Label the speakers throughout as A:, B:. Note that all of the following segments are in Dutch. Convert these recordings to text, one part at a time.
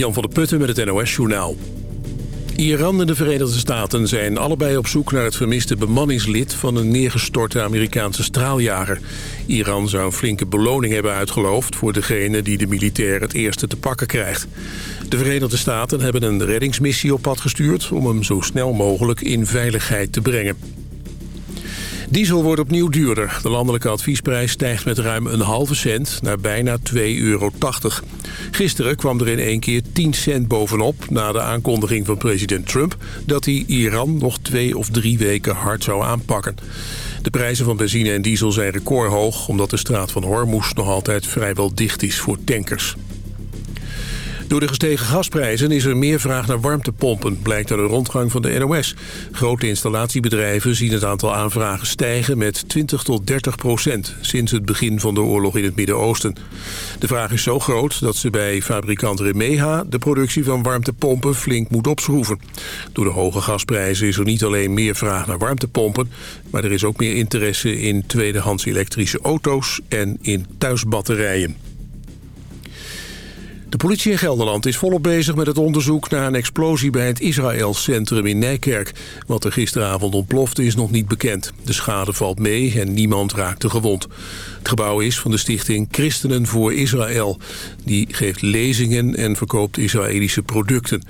A: Jan van der Putten met het NOS-journaal. Iran en de Verenigde Staten zijn allebei op zoek naar het vermiste bemanningslid van een neergestorte Amerikaanse straaljager. Iran zou een flinke beloning hebben uitgeloofd voor degene die de militair het eerste te pakken krijgt. De Verenigde Staten hebben een reddingsmissie op pad gestuurd om hem zo snel mogelijk in veiligheid te brengen. Diesel wordt opnieuw duurder. De landelijke adviesprijs stijgt met ruim een halve cent naar bijna 2,80 euro. Gisteren kwam er in één keer 10 cent bovenop... na de aankondiging van president Trump... dat hij Iran nog twee of drie weken hard zou aanpakken. De prijzen van benzine en diesel zijn recordhoog... omdat de straat van Hormuz nog altijd vrijwel dicht is voor tankers. Door de gestegen gasprijzen is er meer vraag naar warmtepompen, blijkt uit de rondgang van de NOS. Grote installatiebedrijven zien het aantal aanvragen stijgen met 20 tot 30 procent sinds het begin van de oorlog in het Midden-Oosten. De vraag is zo groot dat ze bij fabrikant Remeha de productie van warmtepompen flink moet opschroeven. Door de hoge gasprijzen is er niet alleen meer vraag naar warmtepompen, maar er is ook meer interesse in tweedehands elektrische auto's en in thuisbatterijen. De politie in Gelderland is volop bezig met het onderzoek naar een explosie bij het Israël-centrum in Nijkerk. Wat er gisteravond ontplofte is nog niet bekend. De schade valt mee en niemand raakte gewond. Het gebouw is van de stichting Christenen voor Israël. Die geeft lezingen en verkoopt Israëlische producten.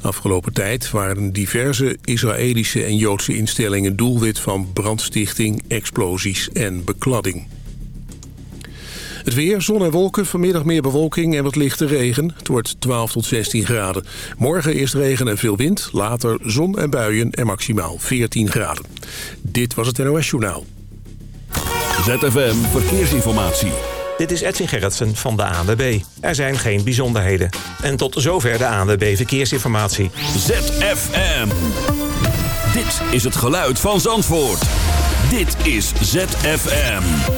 A: Afgelopen tijd waren diverse Israëlische en Joodse instellingen doelwit van brandstichting, explosies en bekladding. Het weer, zon en wolken, vanmiddag meer bewolking en wat lichte regen. Het wordt 12 tot 16 graden. Morgen eerst regen en veel wind, later zon en buien en maximaal 14 graden. Dit was het NOS Journaal.
B: ZFM Verkeersinformatie.
C: Dit is Edwin Gerritsen van de ANWB. Er zijn geen bijzonderheden. En tot zover de ANWB Verkeersinformatie.
B: ZFM. Dit is het geluid van Zandvoort. Dit is ZFM.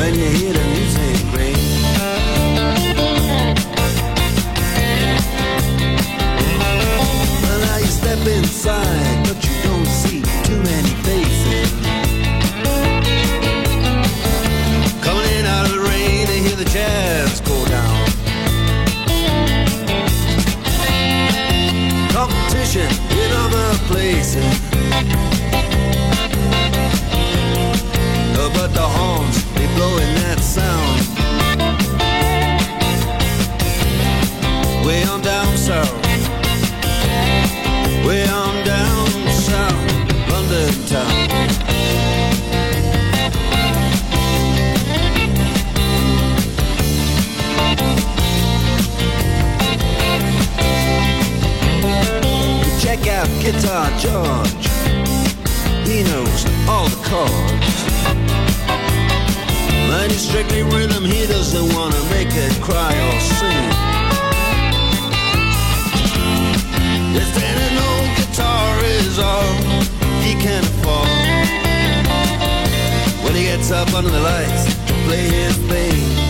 D: when you hit it. Guitar George. He knows all the chords. Mighty strictly rhythm, he doesn't wanna make it cry or sing. Then an old guitar is all he can afford. When he gets up under the lights to play his thing.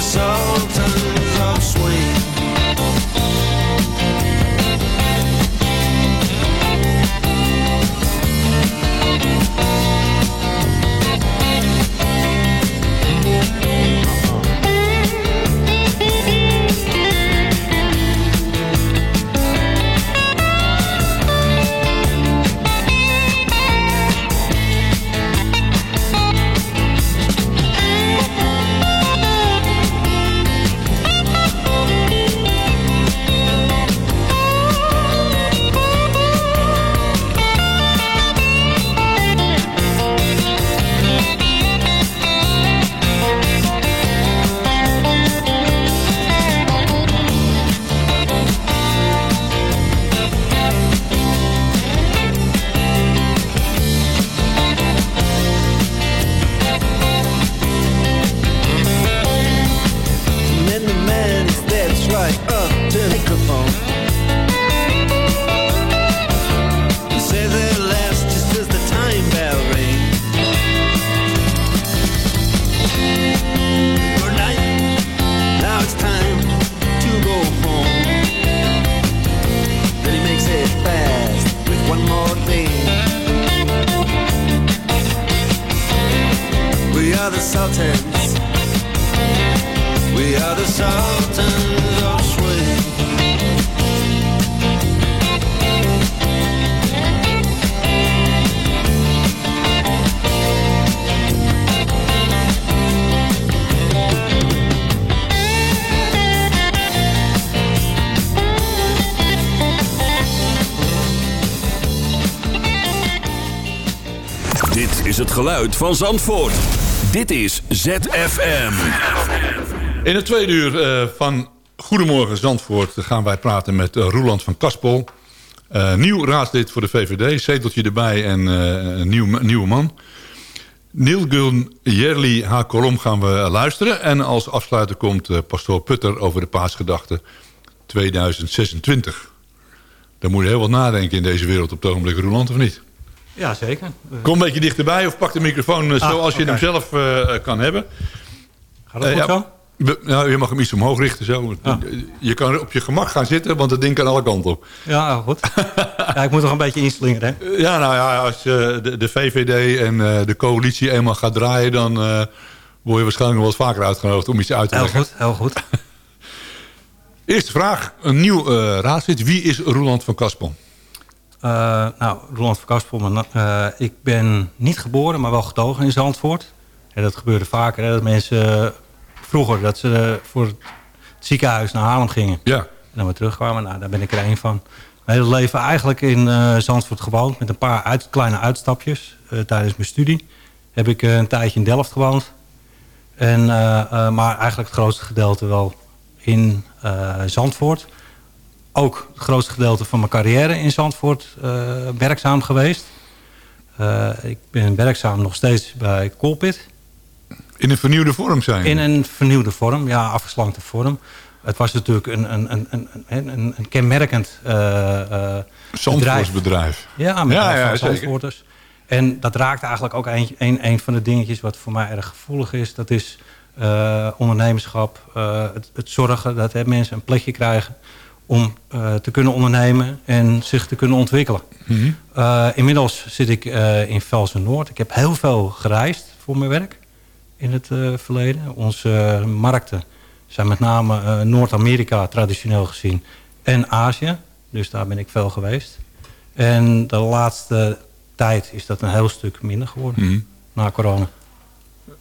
B: sultan. Van Zandvoort. Dit is ZFM.
E: In het tweede uur eh, van Goedemorgen Zandvoort gaan wij praten met uh, Roeland van Kaspel. Uh, nieuw raadslid voor de VVD, zeteltje erbij en een nieuw, nieuwe man. Nilgun Jerli haar kolom gaan we luisteren. En als afsluiter komt pastoor Putter over de paasgedachte 2026. Daar moet je heel wat nadenken in deze wereld op het ogenblik, Roeland, of niet?
F: Ja, zeker.
E: Kom een beetje dichterbij of pak de microfoon ah, zoals je hem zelf kan hebben.
F: Gaat dat goed zo?
E: Nou, je mag hem iets omhoog richten zo. Je kan op je gemak gaan zitten, want het ding kan alle kanten op.
F: Ja, goed. ja, ik moet nog een beetje inslingeren. Hè?
E: Ja, nou ja, als uh, de, de, VVD en uh, de coalitie eenmaal gaat draaien... dan uh, word je waarschijnlijk nog wat vaker uitgenodigd om iets uit te leggen.
F: Heel goed, heel goed.
E: Eerste vraag, een nieuw raadslid. Wie is Roland van Kaspel?
F: Nou, Roland van Kaspel, ik ben niet geboren, maar wel getogen in Zandvoort. En dat gebeurde vaker, hè, dat mensen vroeger dat ze voor het ziekenhuis naar Haarlem gingen.
E: Ja. En
F: dan weer terugkwamen. Nou, daar ben ik er één van. Mijn hele leven eigenlijk in uh, Zandvoort gewoond. Met een paar uit, kleine uitstapjes tijdens mijn studie. Heb ik een tijdje in Delft gewoond. En, maar eigenlijk het grootste gedeelte wel in Zandvoort. Ook het grootste gedeelte van mijn carrière in Zandvoort werkzaam geweest. ik ben werkzaam nog steeds bij Colpit.
E: In een vernieuwde vorm zijn?
F: In een vernieuwde vorm, ja, afgeslankte vorm. Het was natuurlijk een, een, een, een, een, een kenmerkend uh,
E: bedrijf. bedrijf.
F: Ja, met ja, ja, Zandvoorters. En dat raakt eigenlijk ook een, een, een van de dingetjes wat voor mij erg gevoelig is. Dat is uh, ondernemerschap, het, het, zorgen dat hè, mensen een plekje krijgen om uh, te kunnen ondernemen en zich te kunnen ontwikkelen. Mm -hmm. inmiddels zit ik in Velsen Noord. Ik heb heel veel gereisd voor mijn werk in het verleden. Onze markten zijn met name Noord-Amerika traditioneel gezien en Azië. Dus daar ben ik veel geweest. En de laatste tijd is dat een heel stuk minder geworden mm. na corona.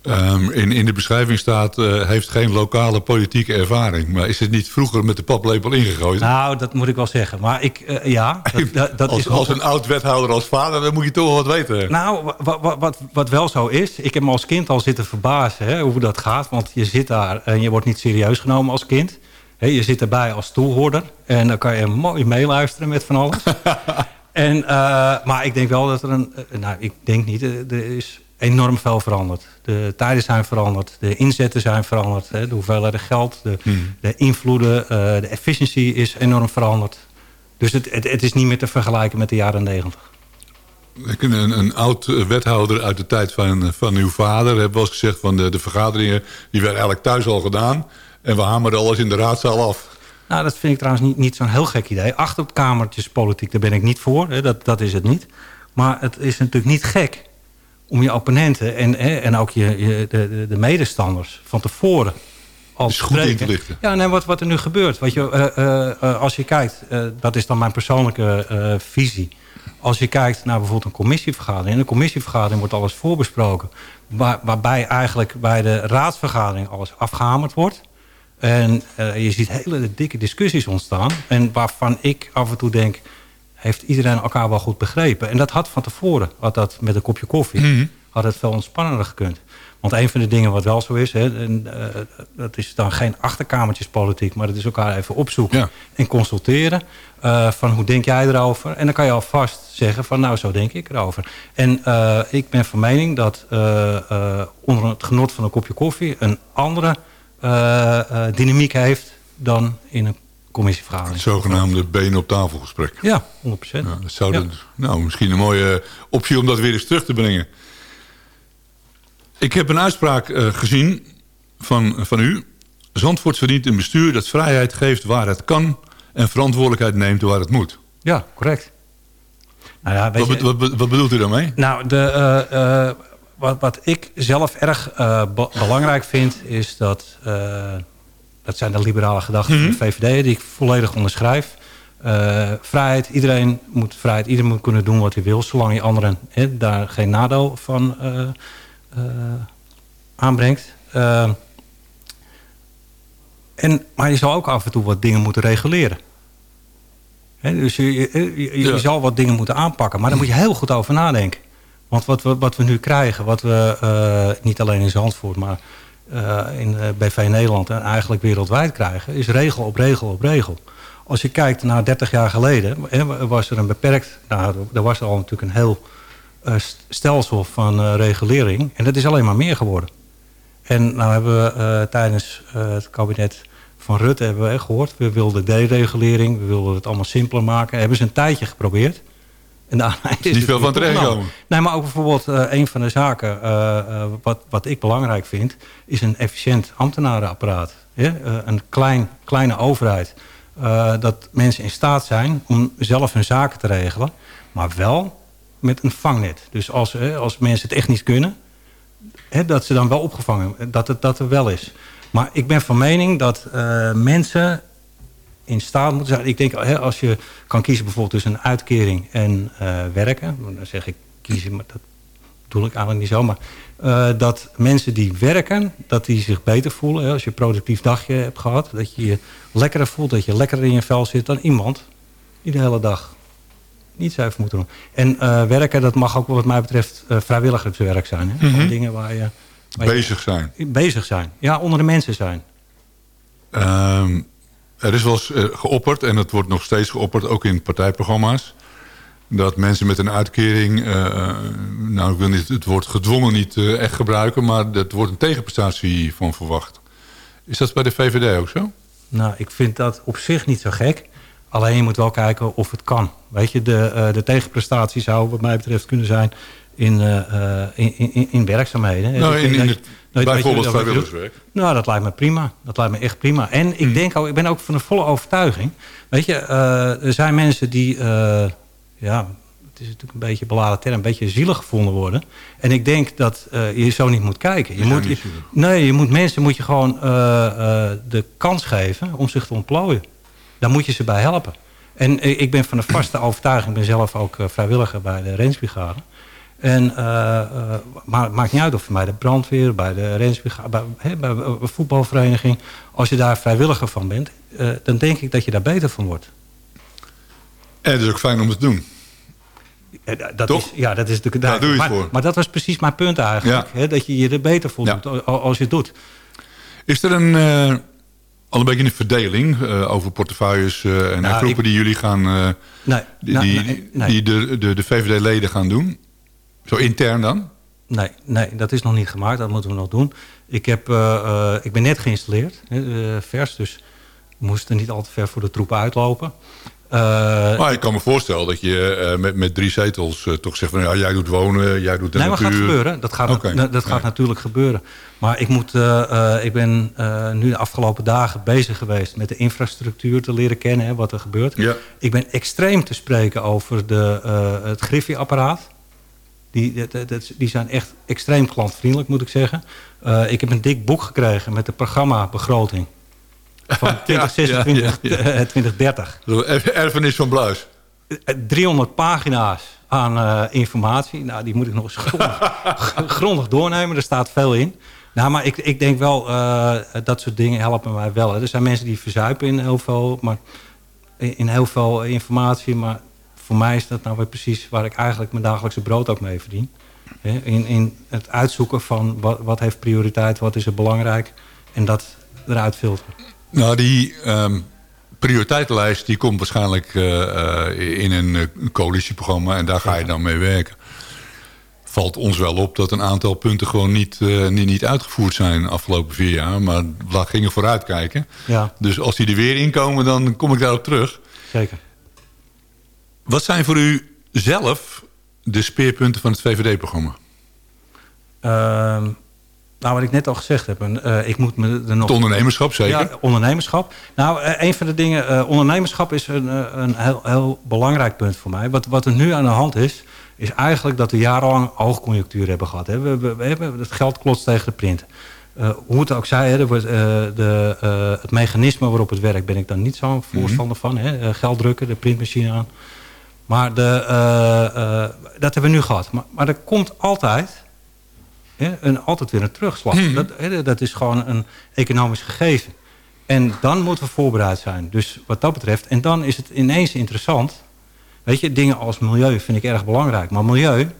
E: Um, in, in de beschrijving staat, uh, heeft geen lokale politieke ervaring. Maar is het niet vroeger met de paplepel ingegooid?
F: Nou, dat moet ik wel zeggen. Maar ik, uh, ja,
E: dat, dat als, is als een oud-wethouder als vader, dan moet je toch wel wat weten.
F: Nou, wat, wat, wat wel zo is, ik heb me als kind al zitten verbazen hè, hoe dat gaat. Want je zit daar en je wordt niet serieus genomen als kind. He, je zit erbij als toehoorder. En dan kan je mooi meeluisteren met van alles. en, uh, maar ik denk wel dat er een... nou, ik denk niet, er is enorm veel veranderd. De tijden zijn veranderd, de inzetten zijn veranderd, hè, de hoeveelheid geld, de, hmm. de invloeden, uh, de efficiëntie is enorm veranderd. Dus het, het, het, is niet meer te vergelijken met de jaren negentig.
E: Een, een oud wethouder uit de tijd van, van uw vader heeft wel eens gezegd... van de, de vergaderingen die werden eigenlijk thuis al gedaan... en we hamerden alles in de raadzaal af.
F: Nou, dat vind ik trouwens niet, niet zo'n heel gek idee. Achterkamertjes politiek, daar ben ik niet voor. Hè, dat, dat is het niet. Maar het is natuurlijk niet gek om je opponenten en, en ook je, je de, de, medestanders van tevoren
E: al te goed in te lichten.
F: Ja, nee, wat, wat er nu gebeurt. Wat je, uh, uh, als je kijkt, uh, dat is dan mijn persoonlijke visie. Als je kijkt naar bijvoorbeeld een commissievergadering. In een commissievergadering wordt alles voorbesproken. Waar, waarbij eigenlijk bij de raadsvergadering alles afgehamerd wordt. En je ziet hele dikke discussies ontstaan. En waarvan ik af en toe denk heeft iedereen elkaar wel goed begrepen. En dat had van tevoren, had dat met een kopje koffie, mhm. had het veel ontspannender gekund. Want een van de dingen wat wel zo is, hè, en, uh, dat is dan geen achterkamertjespolitiek, maar dat is elkaar even opzoeken en consulteren. Uh, van hoe denk jij erover? En dan kan je alvast zeggen van nou, zo denk ik erover. En uh, ik ben van mening dat onder het genot van een kopje koffie een andere dynamiek heeft dan in een commissievergadering.
E: Het zogenaamde benen op tafel gesprek.
F: Ja, 100%. Ja,
E: dat zou ja. nou, misschien een mooie optie om dat weer eens terug te brengen. Ik heb een uitspraak uh, gezien van, van u. Zandvoort verdient een bestuur dat vrijheid geeft waar het kan... en verantwoordelijkheid neemt waar het moet.
F: Ja, correct.
E: Nou ja, weet wat, je, wat, wat, bedoelt u daarmee?
F: Nou, de, uh, uh, wat, wat ik zelf erg eh, be- belangrijk vind, is dat... dat zijn de liberale gedachten van de VVD, die ik volledig onderschrijf. Eh, vrijheid, iedereen moet vrijheid, iedereen moet kunnen doen wat hij wil... zolang je anderen hè, daar geen nadeel van eh, eh, aanbrengt. En, maar je zal ook af en toe wat dingen moeten reguleren. Dus je, je, je, je
E: Ja.
F: zal wat dingen moeten aanpakken. Maar daar moet je heel goed over nadenken. Want wat we, wat we nu krijgen, wat we niet alleen in Zandvoort... maar in eh, BV Nederland en eigenlijk wereldwijd krijgen... is regel op regel op regel. Als je kijkt naar 30 jaar geleden... was er een beperkt... Nou, er was al natuurlijk een heel eh, st- stelsel van eh, regulering. En dat is alleen maar meer geworden. En nou hebben we eh, tijdens eh, het kabinet van Rutte hebben we gehoord... we wilden deregulering, we wilden het allemaal simpeler maken. Hebben ze een tijdje geprobeerd. Daarna is
E: niet veel van terechtgekomen.
F: toegenomen. Nee, maar ook bijvoorbeeld eh, een van de zaken... eh, eh, wat, wat ik belangrijk vind... is een efficiënt ambtenarenapparaat. Een klein, kleine overheid. Dat mensen in staat zijn om zelf hun zaken te regelen. Maar wel met een vangnet. Dus als, als mensen het echt niet kunnen hè, dat ze dan wel opgevangen, dat het dat er wel is. Maar ik ben van mening dat mensen in staat moeten zijn. Ik denk, hè, als je kan kiezen bijvoorbeeld tussen een uitkering en eh, werken. Dan zeg ik kiezen, maar dat bedoel ik eigenlijk niet zo. Maar eh, dat mensen die werken, dat die zich beter voelen. Hè, als je een productief dagje hebt gehad. Dat je je lekkerder voelt, dat je lekkerder in je vel zit dan iemand die de hele dag niets heeft moeten doen. En eh, werken, dat mag ook wat mij betreft eh, vrijwilligerswerk zijn. Hè? Gewoon dingen waar je, waar je
E: Bezig zijn.
F: bezig zijn. Ja, onder de mensen zijn.
E: Ehm, er is wel eens eh, geopperd, en het wordt nog steeds geopperd, ook in partijprogramma's... dat mensen met een uitkering, eh, eh, nou ik wil niet het woord gedwongen niet echt gebruiken... maar er wordt een tegenprestatie van verwacht. Is dat bij de VVD ook zo?
F: Nou, ik vind dat op zich niet zo gek. Alleen je moet wel kijken of het kan. Weet je, de, de tegenprestatie zou wat mij betreft kunnen zijn in, eh, eh, in, in, in werkzaamheden.
E: Nou,
F: Ik
E: in, in het, bijvoorbeeld vrijwilligerswerk.
F: Nou, dat lijkt me prima. Dat lijkt me echt prima. En ik denk ook, ik ben ook van de volle overtuiging. Weet je, eh, er zijn mensen die, ja, het is natuurlijk een beetje een beladen term, een beetje zielig gevonden worden. En ik denk dat je zo niet moet kijken. Je moet, je- nee, je moet mensen moet je gewoon de kans geven om zich te ontplooien. Daar moet je ze bij helpen. En ik ben van de vaste overtuiging, ik ben zelf ook vrijwilliger bij de Rensbrigade. En, eh, eh, maar het maakt niet uit of je bij de brandweer, bij de Rensbrigade, bij, een voetbalvereniging. Als je daar vrijwilliger van bent, eh, dan denk ik dat je daar beter van wordt.
E: En het is ook fijn om het te doen.
F: Ja, dat
E: Toch?
F: Is, ja, dat is natuurlijk
E: Daar doe je het
F: maar,
E: voor.
F: maar dat was precies mijn punt eigenlijk.
E: Ja.
F: Hè, dat je je er beter
E: Ja.
F: a- als je het doet.
E: Is er een, al een beetje een verdeling over portefeuilles en
F: Nou,
E: groepen
F: ik-
E: die jullie gaan...
F: Nee,
E: die
F: nou,
E: die,
F: nee, nee.
E: die de, de, de VVD-leden gaan doen? Zo intern dan?
F: Nee, nee, dat is nog niet gemaakt. Dat moeten we nog doen. Ik, heb, eh, eh, ik ben net geïnstalleerd, eh, vers. Dus we moesten niet al te ver voor de troepen uitlopen.
E: Maar ik kan me voorstellen dat je met, met drie zetels toch zegt van... Ja, jij doet wonen, jij doet de
F: nee, maar
E: natuur.
F: gaat gebeuren. Dat gaat, dat, dat gaat
E: Ja.
F: natuurlijk gebeuren. Maar ik, moet, ik ben nu de afgelopen dagen bezig geweest... met de infrastructuur te leren kennen, hè, wat er gebeurt.
E: Ja.
F: Ik ben extreem te spreken over de, het Griffie-apparaat. Die, dat- die zijn echt extreem klantvriendelijk, moet ik zeggen. Eh, ik heb een dik boek gekregen met de programmabegroting. Van 2026,
E: ja, ja.
F: eh, 2030.
E: Zo, erf- Erfenis van Bluis.
F: Eh, 300 pagina's aan eh, informatie. Nou, die moet ik nog eens grondig, grondig doornemen. Er staat veel in. Nou, maar ik, ik denk wel, eh, dat soort dingen helpen mij wel. Hè. Er zijn mensen die verzuipen in heel veel, maar, in heel veel informatie. Maar voor mij is dat nou weer precies waar ik eigenlijk mijn dagelijkse brood ook mee verdien. In, in het uitzoeken van wat, wat heeft prioriteit, wat is er belangrijk. En dat eruit filteren.
E: Nou, die ehm, prioriteitenlijst die komt waarschijnlijk eh, eh, in een eh, coalitieprogramma... en daar ga je dan mee werken. Valt ons wel op dat een aantal punten gewoon niet, niet, niet uitgevoerd zijn de afgelopen vier jaar. Maar we gingen vooruitkijken.
F: Ja,
E: Dus als die er weer inkomen, dan kom ik daarop terug.
F: zeker.
E: Wat zijn voor u zelf de speerpunten van het VVD-programma?
F: Ehm, Nou, wat ik net al gezegd heb, en, eh, ik moet me er nog...
E: Het ondernemerschap, zeker.
F: Ja, ondernemerschap. Nou, eh, een van de dingen, eh, ondernemerschap is een, een heel, heel belangrijk punt voor mij. Wat, wat er nu aan de hand is, is eigenlijk dat we jarenlang hoogconjunctuur hebben gehad. Hè. We, we, we hebben het geld klotst tegen de print. Hoe het ook zij, hè, de, het mechanisme waarop het werkt... ben ik dan niet zo'n voorstander van. Hè. Geld drukken, de printmachine aan. Maar de, eh, eh, dat hebben we nu gehad. Maar, maar er komt altijd, hè, een, altijd weer een terugslag. Dat, hè, dat is gewoon een economisch gegeven. En dan moeten we voorbereid zijn. Dus wat dat betreft. En dan is het ineens interessant. Weet je, dingen als milieu vind ik erg belangrijk. Maar milieu,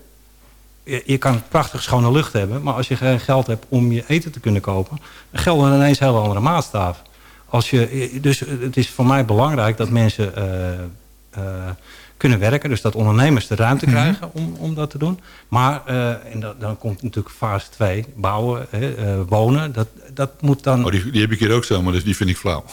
F: je, je kan prachtig schone lucht hebben. Maar als je geen geld hebt om je eten te kunnen kopen... dan gelden ineens hele andere maatstaven. Als je, dus het is voor mij belangrijk dat mensen eh, eh, kunnen werken. Dus dat ondernemers de ruimte krijgen om, om dat te doen. Maar, eh, en dat, dan komt natuurlijk fase 2, bouwen, hè, eh, wonen. Dat, dat moet dan...
E: Oh, die, die heb ik hier ook zo, maar dus die vind ik flauw.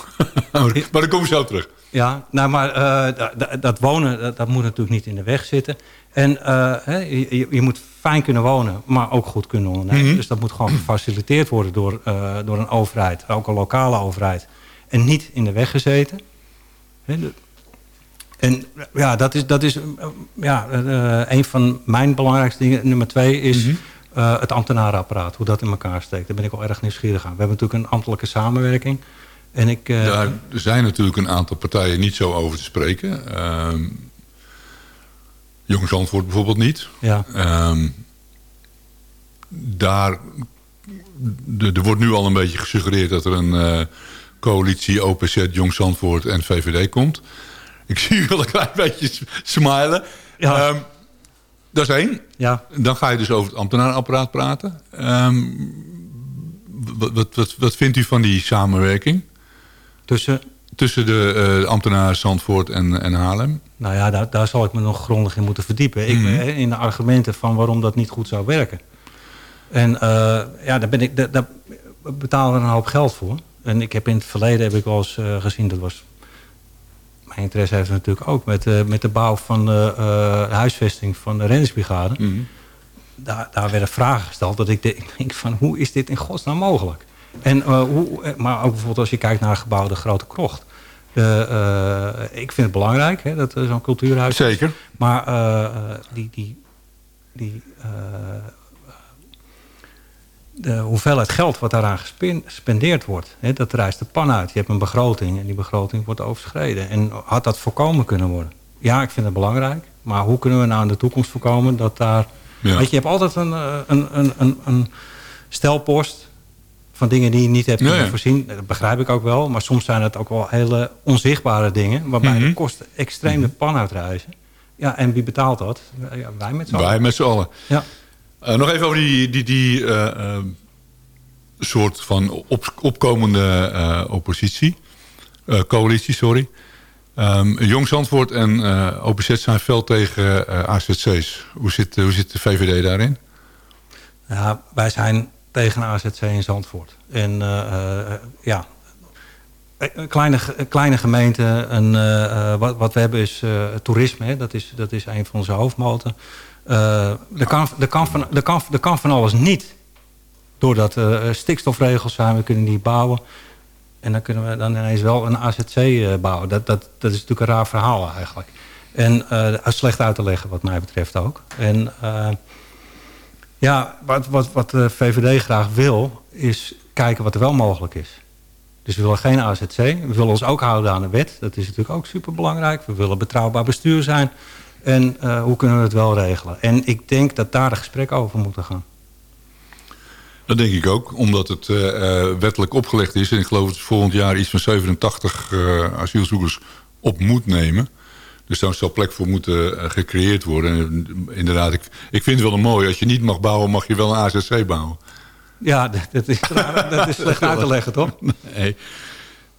E: maar dan kom ik zo terug.
F: Ja, nou, maar eh, da- da- dat wonen, dat, dat moet natuurlijk niet in de weg zitten. En eh, hè, je, je- moet fijn kunnen wonen, maar ook goed kunnen ondernemen. Dus dat moet gewoon gefaciliteerd worden door, eh, door een overheid, ook een lokale overheid. En niet in de weg gezeten. Hè, de- en ja, dat is, dat is ja, eh, een van mijn belangrijkste dingen. Nummer twee is eh, het ambtenarenapparaat, hoe dat in elkaar steekt. Daar ben ik wel erg nieuwsgierig aan. We hebben natuurlijk een ambtelijke samenwerking. En ik, eh,
E: Daar zijn natuurlijk een aantal partijen niet zo over te spreken. Ehm Jong Zandvoort bijvoorbeeld niet.
F: ja.
E: Ehm, daar, er wordt nu al een beetje gesuggereerd dat er een coalitie OPZ, Jong Zandvoort en VVD komt. Ik zie u wel een klein beetje smilen.
F: Ja.
E: Ehm, dat is één.
F: Ja,
E: Dan ga je dus over het ambtenarenapparaat praten. Ehm, wat, wat, wat, wat vindt u van die samenwerking
F: tussen...
E: tussen de eh ambtenaren Zandvoort en, en Haarlem?
F: Nou ja, daar, daar zal ik me nog grondig in moeten verdiepen. Ik, eh, in de argumenten van waarom dat niet goed zou werken. En eh, ja, daar, ben ik, daar, daar betalen we een hoop geld voor. En ik heb in het verleden heb ik wel eens eh, gezien, dat was... Mijn interesse heeft natuurlijk ook met, eh, met de bouw van de eh, huisvesting van de reddingsbrigade. Daar, daar werden vragen gesteld dat ik, de- ik denk van hoe is dit in godsnaam mogelijk? En, eh, hoe, eh, maar ook bijvoorbeeld als je kijkt naar gebouw De Grote Krocht. De, eh, ik vind het belangrijk hè, dat er zo'n cultuurhuis is.
E: Zeker.
F: Maar eh, eh, die, die, die, eh, de hoeveelheid geld wat daaraan gespen- gespendeerd wordt, hè, dat rijst de pan uit. Je hebt een begroting en die begroting wordt overschreden. En had dat voorkomen kunnen worden? Ja, ik vind het belangrijk. Maar hoe kunnen we nou in de toekomst voorkomen dat daar...
E: Ja.
F: Weet je, je hebt altijd een, eh, een, een, een, een stelpost van dingen die je niet hebt kunnen voorzien. Dat begrijp ik ook wel. Maar soms zijn het ook wel hele onzichtbare dingen... waarbij
E: Mhm.
F: de kosten extreem de pan uitreizen. Ja, en wie betaalt dat? Ja, wij met z'n allen.
E: Wij met z'n allen.
F: Ja.
E: Eh, nog even over die, die, eh, eh, soort van op, opkomende oppositie. Coalitie, sorry. Ehm, Jong Zandvoort en eh OPZ zijn fel tegen eh, AZC's. Hoe zit, hoe zit de VVD daarin?
F: Ja, wij zijn tegen AZC in Zandvoort. En ja, een kleine, kleine gemeente. Een, wat, wat we hebben is toerisme. Hè. Dat, is, dat is een van onze hoofdmoten. Eh, er, kan, kan van, kan, kan van alles niet. Doordat er stikstofregels zijn, we kunnen niet bouwen. En dan kunnen we dan ineens wel een AZC eh, bouwen. Dat, dat, dat is natuurlijk een raar verhaal eigenlijk. En eh, slecht uit te leggen wat mij betreft ook. En eh, ja, wat, wat, wat de VVD graag wil, is kijken wat er wel mogelijk is. Dus we willen geen AZC. We willen ons ook houden aan de wet. Dat is natuurlijk ook superbelangrijk. We willen betrouwbaar bestuur zijn. En eh, hoe kunnen we het wel regelen? En ik denk dat daar de gesprekken over moeten gaan.
E: Dat denk ik ook, omdat het eh, eh, wettelijk opgelegd is. En ik geloof dat volgend jaar iets van 87 eh, asielzoekers op moet nemen. Dus daar zal plek voor moeten gecreëerd worden. En, inderdaad, ik, ik vind het wel een mooi. Als je niet mag bouwen, mag je wel een AZC bouwen.
F: Ja, dat, dat is, dat is slecht uit te leggen, toch?
E: Nee.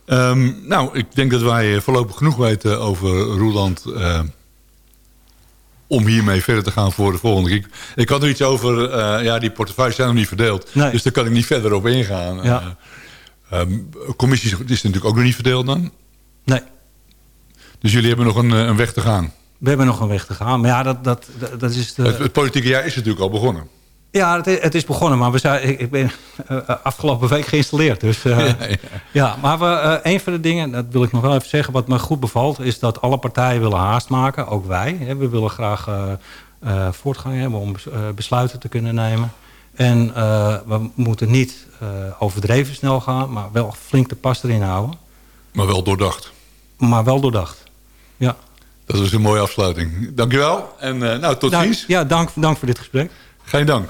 E: Ehm, nou, ik denk dat wij voorlopig genoeg weten over Roeland... om hiermee verder te gaan voor de volgende keer. Ik, had er iets over... eh, ja, die portefeuilles zijn nog niet verdeeld.
F: Nee.
E: Dus daar kan ik niet verder op ingaan.
F: Ja.
E: Ehm, commissies is natuurlijk ook nog niet verdeeld dan.
F: Nee,
E: Dus jullie hebben nog een, eh, een weg te gaan.
F: we hebben nog een weg te gaan. Maar ja, dat, dat, dat, dat is de...
E: Het, het politieke jaar is natuurlijk al begonnen.
F: Ja, het is, het is begonnen, maar we zijn, ik, ik ben uh, afgelopen week geïnstalleerd. Dus, uh, ja, ja. ja, maar we, uh, een van de dingen, dat wil ik nog wel even zeggen... wat me goed bevalt, is dat alle partijen willen haast maken. Ook wij. Hè, we willen graag voortgang hebben om besluiten te kunnen nemen. En we moeten niet overdreven snel gaan... maar wel flink de pas erin houden.
E: Maar wel doordacht.
F: Maar wel doordacht, ja.
E: Dat is een mooie afsluiting. Dankjewel en nou, tot ziens.
F: Ja, dank, dank voor dit gesprek.
E: Geen dank.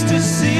G: just to see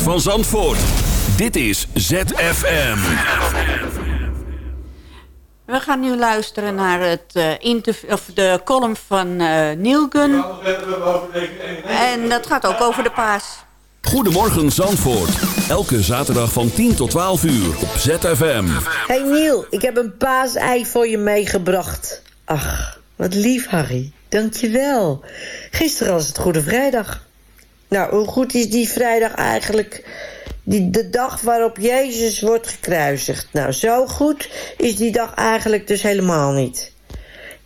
G: van Zandvoort. Dit is ZFM.
H: We gaan nu luisteren naar het, uh, interview, of de column van uh, Neil Gunn. En dat gaat ook over de paas.
G: Goedemorgen Zandvoort. Elke zaterdag van 10 tot 12 uur op ZFM.
I: Hey Neil, ik heb een paasei voor je meegebracht. Ach, wat lief Harry. Dankjewel. Gisteren was het Goede Vrijdag. Nou, hoe goed is die vrijdag eigenlijk die, de dag waarop Jezus wordt gekruisigd? Nou, zo goed is die dag eigenlijk dus helemaal niet.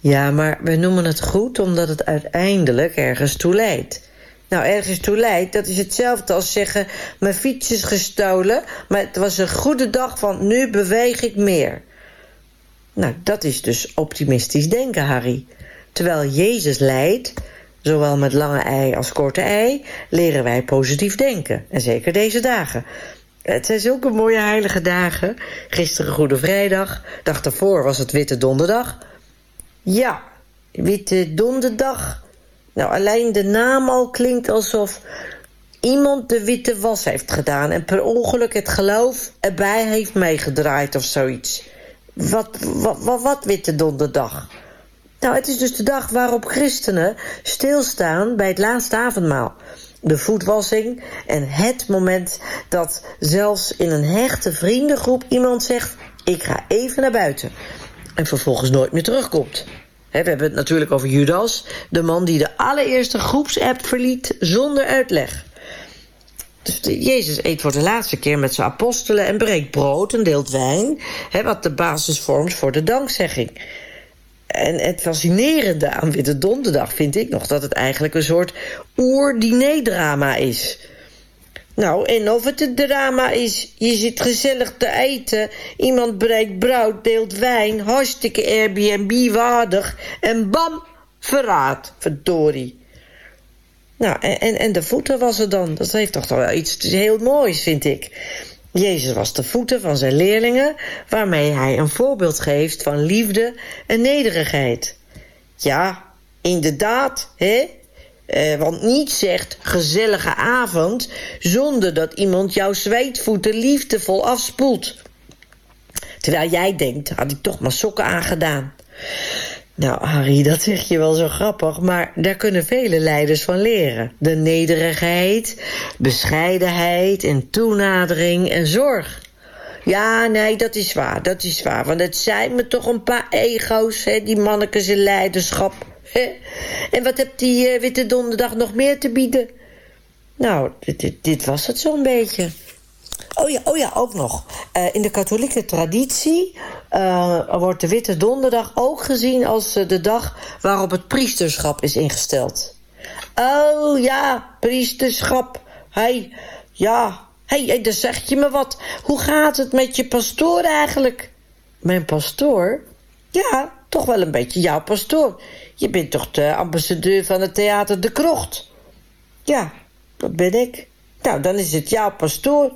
I: Ja, maar we noemen het goed omdat het uiteindelijk ergens toe leidt. Nou, ergens toe leidt, dat is hetzelfde als zeggen... mijn fiets is gestolen, maar het was een goede dag... want nu beweeg ik meer. Nou, dat is dus optimistisch denken, Harry. Terwijl Jezus leidt Zowel met lange ei als korte ei leren wij positief denken. En zeker deze dagen. Het zijn zulke mooie heilige dagen. Gisteren Goede Vrijdag. Dag daarvoor was het Witte Donderdag. Ja, Witte Donderdag. Nou, alleen de naam al klinkt alsof iemand de witte was heeft gedaan... en per ongeluk het geloof erbij heeft meegedraaid of zoiets. Wat, wat, wat, wat Witte Donderdag? Nou, het is dus de dag waarop christenen stilstaan bij het laatste avondmaal. De voetwassing en het moment dat zelfs in een hechte vriendengroep iemand zegt... ik ga even naar buiten. En vervolgens nooit meer terugkomt. we hebben het natuurlijk over Judas, de man die de allereerste groepsapp verliet zonder uitleg. Dus Jezus eet voor de laatste keer met zijn apostelen en breekt brood en deelt wijn, wat de basis vormt voor de dankzegging. En het fascinerende aan Witte Donderdag vind ik nog dat het eigenlijk een soort oer-diner-drama is. Nou, en of het een drama is, je zit gezellig te eten, iemand breekt brood, deelt wijn, hartstikke Airbnb-waardig en bam, verraad, verdorie. Nou, en, en de voeten was er dan. Dat heeft toch wel iets heel moois, vind ik. Jezus was de voeten van zijn leerlingen, waarmee hij een voorbeeld geeft van liefde en nederigheid. Ja, inderdaad, hè? Eh, want niet zegt gezellige avond zonder dat iemand jouw zweetvoeten liefdevol afspoelt. Terwijl jij denkt, had ik toch maar sokken aangedaan. Nou, Harry, dat zeg je wel zo grappig, maar daar kunnen vele leiders van leren. De nederigheid, bescheidenheid en toenadering en zorg. Ja, nee, dat is waar, dat is waar. Want het zijn me toch een paar ego's, hè, die mannekes in leiderschap. En wat hebt die uh, Witte Donderdag nog meer te bieden? Nou, dit, dit, dit was het zo'n beetje. Oh ja, oh ja, ook nog. Uh, in de katholieke traditie uh, wordt de Witte Donderdag ook gezien als uh, de dag waarop het priesterschap is ingesteld. Oh ja, priesterschap. Hey, ja. Hé, hey, dan zeg je me wat. Hoe gaat het met je pastoor eigenlijk? Mijn pastoor? Ja, toch wel een beetje jouw pastoor. Je bent toch de ambassadeur van het theater De Krocht? Ja, dat ben ik. Nou, dan is het jouw pastoor.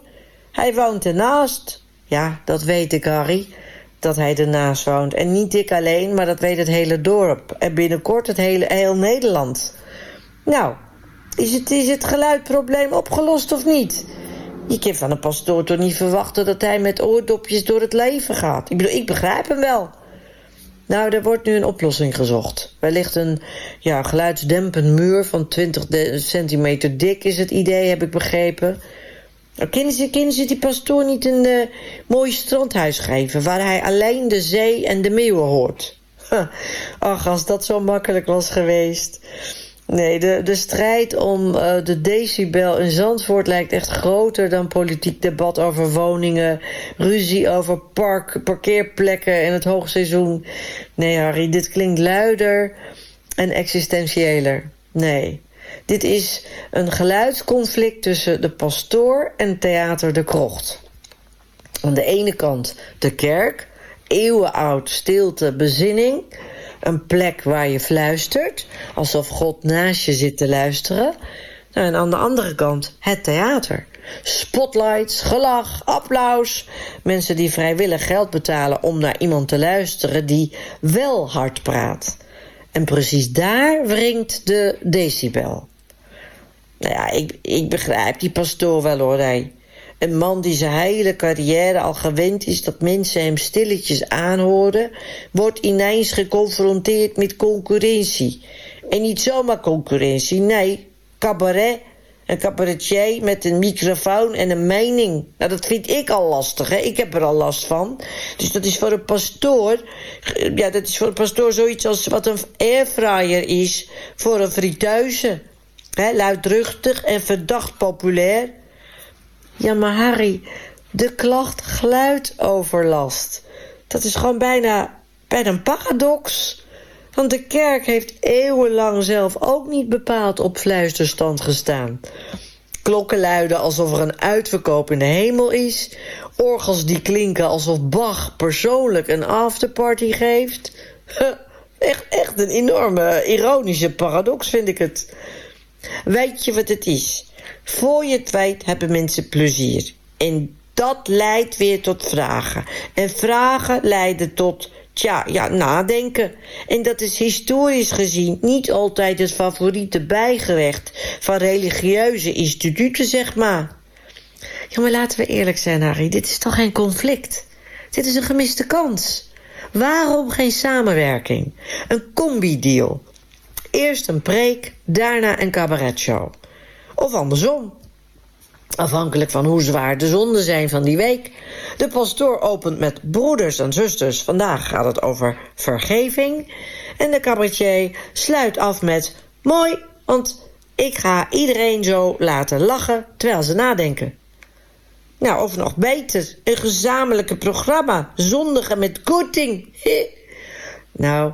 I: Hij woont ernaast. Ja, dat weet ik, Harry. Dat hij ernaast woont. En niet ik alleen, maar dat weet het hele dorp. En binnenkort het hele, heel Nederland. Nou, is het, is het geluidprobleem opgelost of niet? Je kan van een pastoor toch niet verwachten dat hij met oordopjes door het leven gaat. Ik bedoel, ik begrijp hem wel. Nou, er wordt nu een oplossing gezocht. Wellicht een ja, geluidsdempend muur van 20 centimeter dik is het idee, heb ik begrepen. Nou, kennen ze, die pastoor niet een uh, mooi strandhuis geven... waar hij alleen de zee en de meeuwen hoort? Ach, als dat zo makkelijk was geweest. Nee, de, de strijd om uh, de decibel in Zandvoort lijkt echt groter dan politiek debat over woningen, ruzie over park, parkeerplekken in het hoogseizoen. Nee, Harry, dit klinkt luider en existentiëler. Nee. Dit is een geluidsconflict tussen de pastoor en Theater de Krocht. Aan de ene kant de kerk, eeuwenoud stilte, bezinning. Een plek waar je fluistert, alsof God naast je zit te luisteren. Nou, en aan de andere kant het theater. Spotlights, gelach, applaus. Mensen die vrijwillig geld betalen om naar iemand te luisteren die wel hard praat. En precies daar wringt de decibel. Nou ja, ik, ik begrijp die pastoor wel hoor. Hij. Een man die zijn hele carrière al gewend is dat mensen hem stilletjes aanhoren, wordt ineens geconfronteerd met concurrentie. En niet zomaar concurrentie, nee, cabaret. Een cabaretier met een microfoon en een mening. Nou, dat vind ik al lastig, hè. Ik heb er al last van. Dus dat is voor een pastoor... Ja, dat is voor een pastoor zoiets als wat een airfryer is... voor een frituize. Hè, luidruchtig en verdacht populair. Ja, maar Harry, de klacht geluidoverlast. Dat is gewoon bijna, bijna een paradox. Want de kerk heeft eeuwenlang zelf ook niet bepaald op fluisterstand gestaan. Klokken luiden alsof er een uitverkoop in de hemel is. Orgels die klinken alsof Bach persoonlijk een afterparty geeft. Echt, echt een enorme ironische paradox vind ik het. Weet je wat het is? Voor je het hebben mensen plezier. En dat leidt weer tot vragen. En vragen leiden tot, tja, ja, nadenken. En dat is historisch gezien niet altijd het favoriete bijgerecht van religieuze instituten, zeg maar. Ja, maar laten we eerlijk zijn, Harry. Dit is toch geen conflict? Dit is een gemiste kans. Waarom geen samenwerking? Een combi-deal. Eerst een preek, daarna een cabaretshow. Of andersom. Afhankelijk van hoe zwaar de zonden zijn van die week. De pastoor opent met broeders en zusters. Vandaag gaat het over vergeving. En de cabaretier sluit af met... Mooi, want ik ga iedereen zo laten lachen terwijl ze nadenken. Nou, of nog beter, een gezamenlijke programma. Zondigen met goeding. nou,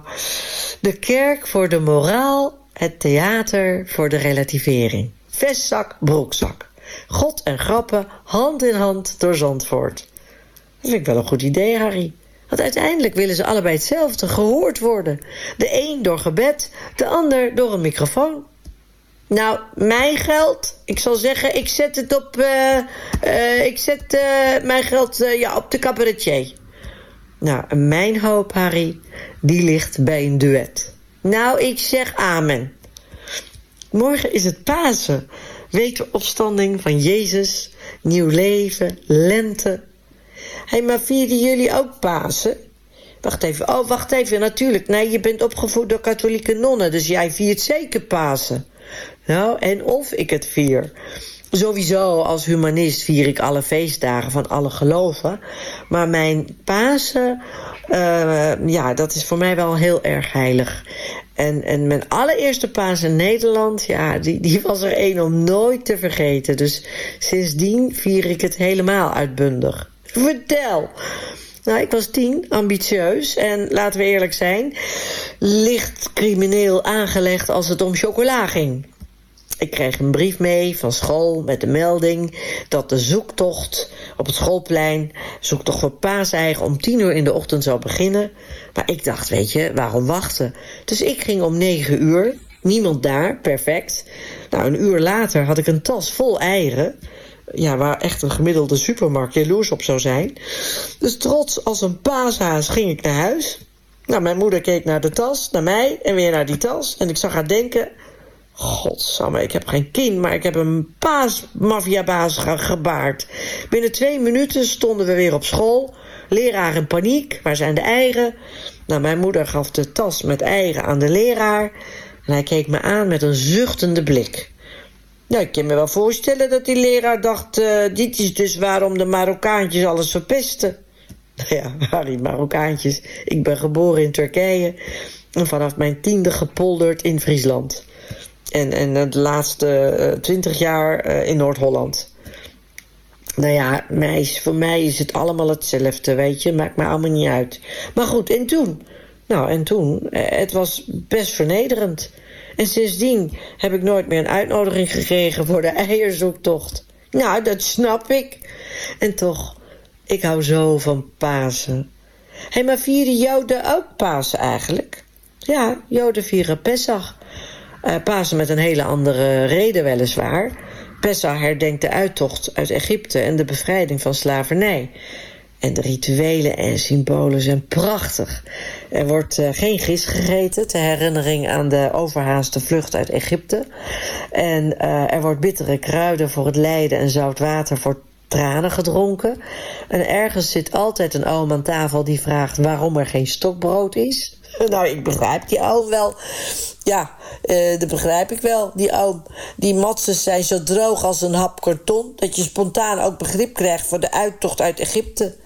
I: de kerk voor de moraal, het theater voor de relativering. Vestzak, broekzak. God en grappen, hand in hand door Zandvoort. Dat vind wel een goed idee, Harry. Want uiteindelijk willen ze allebei hetzelfde, gehoord worden. De een door gebed, de ander door een microfoon. Nou, mijn geld, ik zal zeggen, ik zet het op, uh, uh, ik zet uh, mijn geld ja, op de cabaretier. Nou, mijn hoop, Harry, die ligt bij een duet. Nou, ik zeg amen. Morgen is het Pasen, opstanding van Jezus, nieuw leven, lente. Hé, maar vierden jullie ook Pasen? Wacht even, oh, wacht even, natuurlijk. Nee, je bent opgevoed door katholieke nonnen, dus jij viert zeker Pasen. Nou, en of ik het vier. Sowieso, als humanist vier ik alle feestdagen van alle geloven. Maar mijn Pasen, uh, ja, dat is voor mij wel heel erg heilig. En, en mijn allereerste paas in Nederland, ja, die, die was er één om nooit te vergeten. Dus sindsdien vier ik het helemaal uitbundig. Vertel! Nou, ik was tien, ambitieus en, laten we eerlijk zijn... licht crimineel aangelegd als het om chocola ging. Ik kreeg een brief mee van school met de melding... dat de zoektocht op het schoolplein... zoektocht voor paaseigen om tien uur in de ochtend zou beginnen. Maar ik dacht, weet je, waarom wachten? Dus ik ging om negen uur, niemand daar, perfect. Nou, een uur later had ik een tas vol eieren ja, waar echt een gemiddelde supermarkt jaloers op zou zijn. Dus trots als een paashaas ging ik naar huis. Nou, mijn moeder keek naar de tas, naar mij en weer naar die tas. En ik zag haar denken... Godsamme, ik heb geen kind, maar ik heb een paasmafiabaas gebaard. Binnen twee minuten stonden we weer op school. Leraar in paniek, waar zijn de eieren? Nou, mijn moeder gaf de tas met eieren aan de leraar. En hij keek me aan met een zuchtende blik. Nou, ik kan me wel voorstellen dat die leraar dacht... Uh, dit is dus waarom de Marokkaantjes alles verpesten. Nou ja, Harry, Marokkaantjes. Ik ben geboren in Turkije... en vanaf mijn tiende gepolderd in Friesland. En, en de laatste uh, twintig jaar uh, in Noord-Holland. Nou ja, meis, voor mij is het allemaal hetzelfde, weet je. Maakt me allemaal niet uit. Maar goed, en toen? Nou, en toen? Het was best vernederend... En sindsdien heb ik nooit meer een uitnodiging gekregen voor de eierzoektocht. Nou, dat snap ik. En toch, ik hou zo van Pasen. Hé, hey, maar vieren Joden ook Pasen eigenlijk? Ja, Joden vieren Pesach. Uh, Pasen met een hele andere reden weliswaar. Pesach herdenkt de uittocht uit Egypte en de bevrijding van slavernij. En de rituelen en symbolen zijn prachtig. Er wordt uh, geen gist gegeten ter herinnering aan de overhaaste vlucht uit Egypte. En uh, er wordt bittere kruiden voor het lijden en zout water voor tranen gedronken. En ergens zit altijd een oom aan tafel die vraagt waarom er geen stokbrood is. nou, ik begrijp die oom wel. Ja, uh, dat begrijp ik wel, die oom. Die matzes zijn zo droog als een hap karton... dat je spontaan ook begrip krijgt voor de uittocht uit Egypte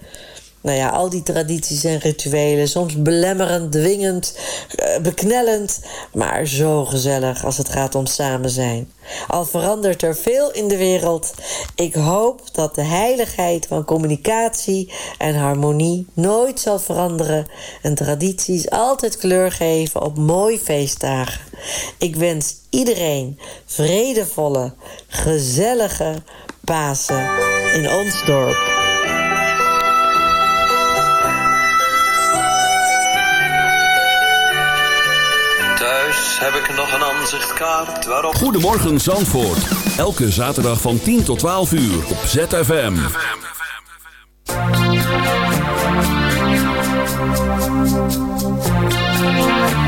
I: nou ja, al die tradities en rituelen. Soms belemmerend, dwingend, eh, beknellend. Maar zo gezellig als het gaat om samen zijn. Al verandert er veel in de wereld. Ik hoop dat de heiligheid van communicatie en harmonie nooit zal veranderen. En tradities altijd kleur geven op mooie feestdagen. Ik wens iedereen vredevolle, gezellige Pasen in ons dorp.
B: Heb ik nog een aanzichtkaart waarop... Goedemorgen Zandvoort. Elke zaterdag van 10 tot 12 uur op ZFM.
J: Her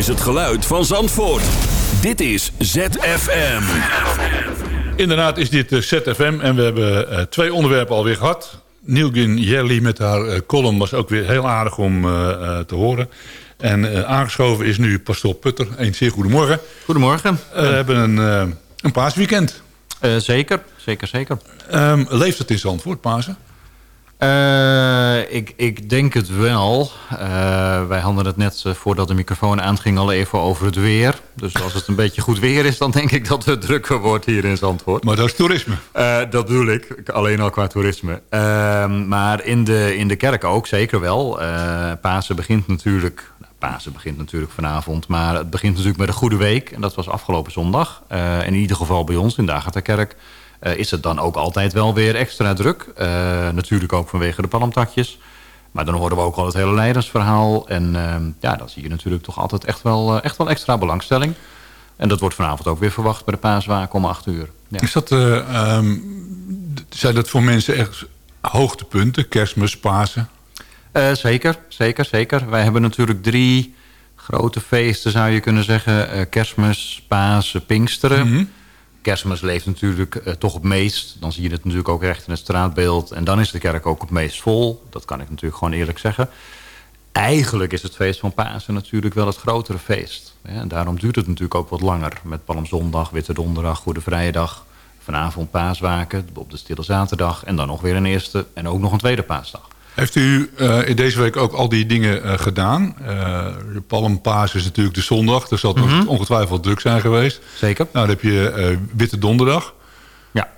B: geluid van Zandvoort. Dit is ZFM.
E: Inderdaad is dit eh, ZFM en we hebben uh, twee onderwerpen alweer gehad. Nielgin Jelly met haar uh, column was ook weer heel aardig om te horen. En aangeschoven is nu Pastoor Putter. Een zeer goedemorgen.
J: Goedemorgen.
E: we hebben een, een paasweekend.
J: zeker, zeker, zeker.
E: Um, leeft het in Zandvoort, Pasen?
J: Uh, ik, ik denk het wel. Uh, wij hadden het net uh, voordat de microfoon aanging al even over het weer. Dus als het een beetje goed weer is, dan denk ik dat het drukker wordt hier in Zandvoort.
E: Maar dat is toerisme.
J: dat bedoel ik, alleen al qua toerisme. Maar in de, in de kerk ook, zeker wel. Pasen begint natuurlijk... Nou, Pasen begint natuurlijk vanavond, maar het begint natuurlijk met een goede week. En dat was afgelopen zondag. in ieder geval bij ons in de kerk. Uh, is het dan ook altijd wel weer extra druk. Uh, natuurlijk ook vanwege de palmtakjes. Maar dan horen we ook al het hele leidersverhaal. En uh, ja, dan zie je natuurlijk toch altijd echt wel, echt wel extra belangstelling. En dat wordt vanavond ook weer verwacht bij de paaswaken om acht uur.
E: Ja. Is dat, um, zijn dat voor mensen echt hoogtepunten? Kerstmis, Pasen?
J: zeker, zeker, zeker. Wij hebben natuurlijk drie grote feesten zou je kunnen zeggen. kerstmis, Pasen, Pinksteren. Mm -hmm kerstmis leeft natuurlijk uh, toch het meest. Dan zie je het natuurlijk ook recht in het straatbeeld. En dan is de kerk ook het meest vol. Dat kan ik natuurlijk gewoon eerlijk zeggen. Eigenlijk is het feest van Pasen natuurlijk wel het grotere feest. En daarom duurt het natuurlijk ook wat langer. Met Palmzondag, Witte Donderdag, Goede Vrijdag. Vanavond paaswaken, op de Stille Zaterdag. En dan nog weer een eerste en ook nog een tweede paasdag.
E: Heeft u uh, in deze week ook al die dingen uh, gedaan? Uh, de Palmpaas is natuurlijk de zondag. Er zal mm -hmm. ongetwijfeld druk zijn geweest.
J: Zeker.
E: Nou, dan heb je Witte Donderdag.
J: Ja.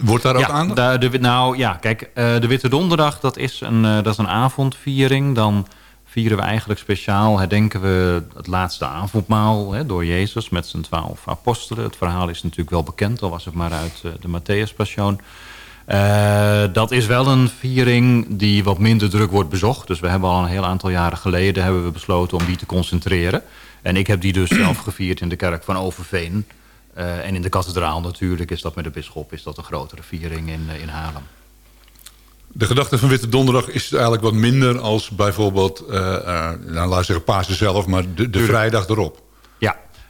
E: Wordt daar ook
J: aan? De, de, nou ja, kijk, de Witte Donderdag dat is, een, dat is een avondviering. Dan vieren we eigenlijk speciaal, herdenken we het laatste avondmaal hè, door Jezus met zijn twaalf apostelen. Het verhaal is natuurlijk wel bekend, al was het maar uit de Matthäus Passion. Uh, dat is wel een viering die wat minder druk wordt bezocht. Dus we hebben al een heel aantal jaren geleden hebben we besloten om die te concentreren. En ik heb die dus zelf gevierd in de kerk van Overveen. Uh, en in de kathedraal natuurlijk is dat met de bisschop is dat een grotere viering in, in Haarlem.
E: De gedachte van Witte Donderdag is eigenlijk wat minder als bijvoorbeeld, nou, laat ik zeggen Pasen zelf, maar de, de vrijdag erop.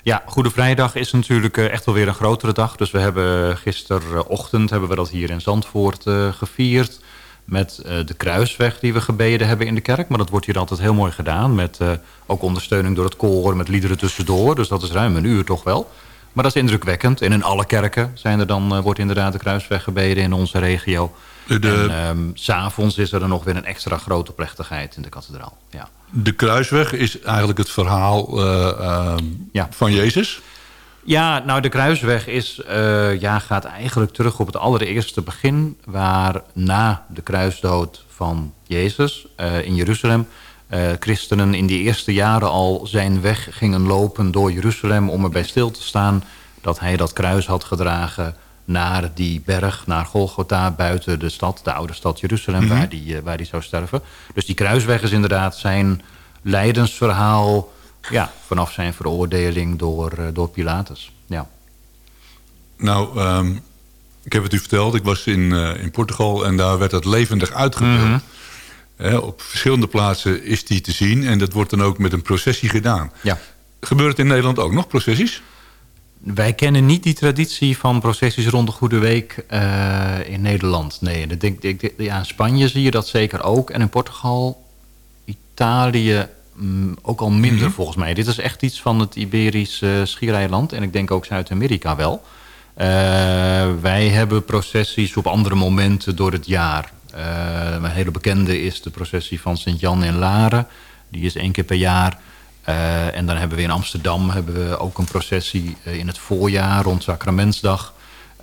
J: Ja, Goede Vrijdag is natuurlijk echt wel weer een grotere dag. Dus we hebben gisterochtend hebben we dat hier in Zandvoort uh, gevierd. Met de kruisweg die we gebeden hebben in de kerk. Maar dat wordt hier altijd heel mooi gedaan. Met ook ondersteuning door het koor, met liederen tussendoor. Dus dat is ruim een uur toch wel. Maar dat is indrukwekkend. En in alle kerken zijn er dan, wordt inderdaad de kruisweg gebeden in onze regio. De, en um, s'avonds is er dan nog weer een extra grote plechtigheid in de kathedraal. Ja.
E: De kruisweg is eigenlijk het verhaal uh, uh, ja. van Jezus?
J: Ja, nou de kruisweg is, uh, ja, gaat eigenlijk terug op het allereerste begin... waar na de kruisdood van Jezus in Jeruzalem... christenen in die eerste jaren al zijn weg gingen lopen door Jeruzalem... om erbij stil te staan dat hij dat kruis had gedragen naar die berg, naar Golgotha, buiten de stad, de oude stad Jeruzalem, waar, die, waar die zou sterven. Dus die kruisweg is inderdaad zijn lijdensverhaal ja, vanaf zijn veroordeling door, door Pilatus. Ja.
E: Nou, um, ik heb het u verteld, ik was in, uh, in Portugal en daar werd het levendig uitgebeeld. Mm -hmm. op verschillende plaatsen is die te zien en dat wordt dan ook met een processie gedaan. Ja. Gebeurt het in Nederland ook nog, processies?
J: Wij kennen niet die traditie van processies rond de Goede Week uh, in Nederland. Nee, ik denk, ik, ja, in Spanje zie je dat zeker ook. En in Portugal, Italië mm, ook al minder mm -hmm. volgens mij. Dit is echt iets van het Iberisch uh, schiereiland. En ik denk ook Zuid-Amerika wel. Uh, wij hebben processies op andere momenten door het jaar. een hele bekende is de processie van Sint-Jan in Laren. Die is één keer per jaar... Uh, en dan hebben we in Amsterdam hebben we ook een processie uh, in het voorjaar rond Sacramentsdag.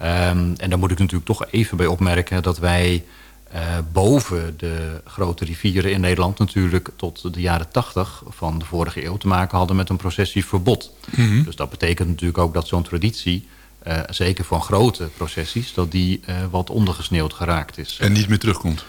J: Um, en daar moet ik natuurlijk toch even bij opmerken dat wij uh, boven de grote rivieren in Nederland natuurlijk tot de jaren 80 van de vorige eeuw te maken hadden met een processieverbod. Mm -hmm. Dus dat betekent natuurlijk ook dat zo'n traditie, zeker van grote processies, dat die wat ondergesneeuwd geraakt is.
E: En niet meer terugkomt.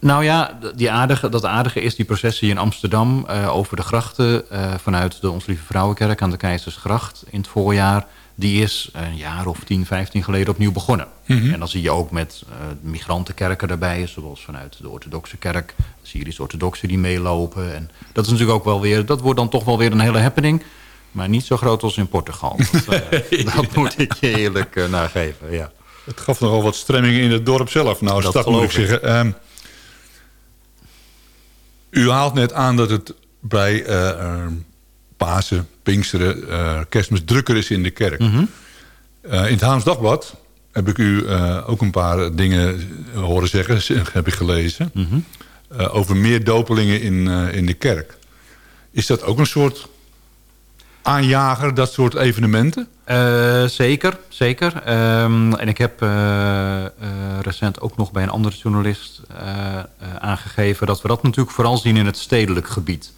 J: Nou ja, die aardige, dat aardige is die processie in Amsterdam uh, over de grachten... Uh, vanuit de Ons Lieve Vrouwenkerk aan de Keizersgracht in het voorjaar... die is een jaar of 10, 15 geleden opnieuw begonnen. Mm -hmm. En dan zie je ook met uh, migrantenkerken erbij... zoals vanuit de orthodoxe kerk, Syrisch-orthodoxe die meelopen. En dat is natuurlijk ook wel weer... dat wordt dan toch wel weer een hele happening... maar niet zo groot als in Portugal. Dat, dat moet ik je eerlijk nageven, ja.
E: Het gaf nogal wat stremming in het dorp zelf. Nou, dat, dat moet ik zeggen... Um, u haalt net aan dat het bij uh, Pasen, Pinksteren, uh, Kerstmis drukker is in de kerk. Mm -hmm. uh, in het Haams Dagblad heb ik u ook een paar dingen horen zeggen, heb ik gelezen. Mm -hmm. over meer dopelingen in, in de kerk. Is dat ook een soort aanjager, dat soort evenementen?
J: Uh, zeker, zeker. Um, en ik heb uh, uh, recent ook nog bij een andere journalist aangegeven... dat we dat natuurlijk vooral zien in het stedelijk gebied.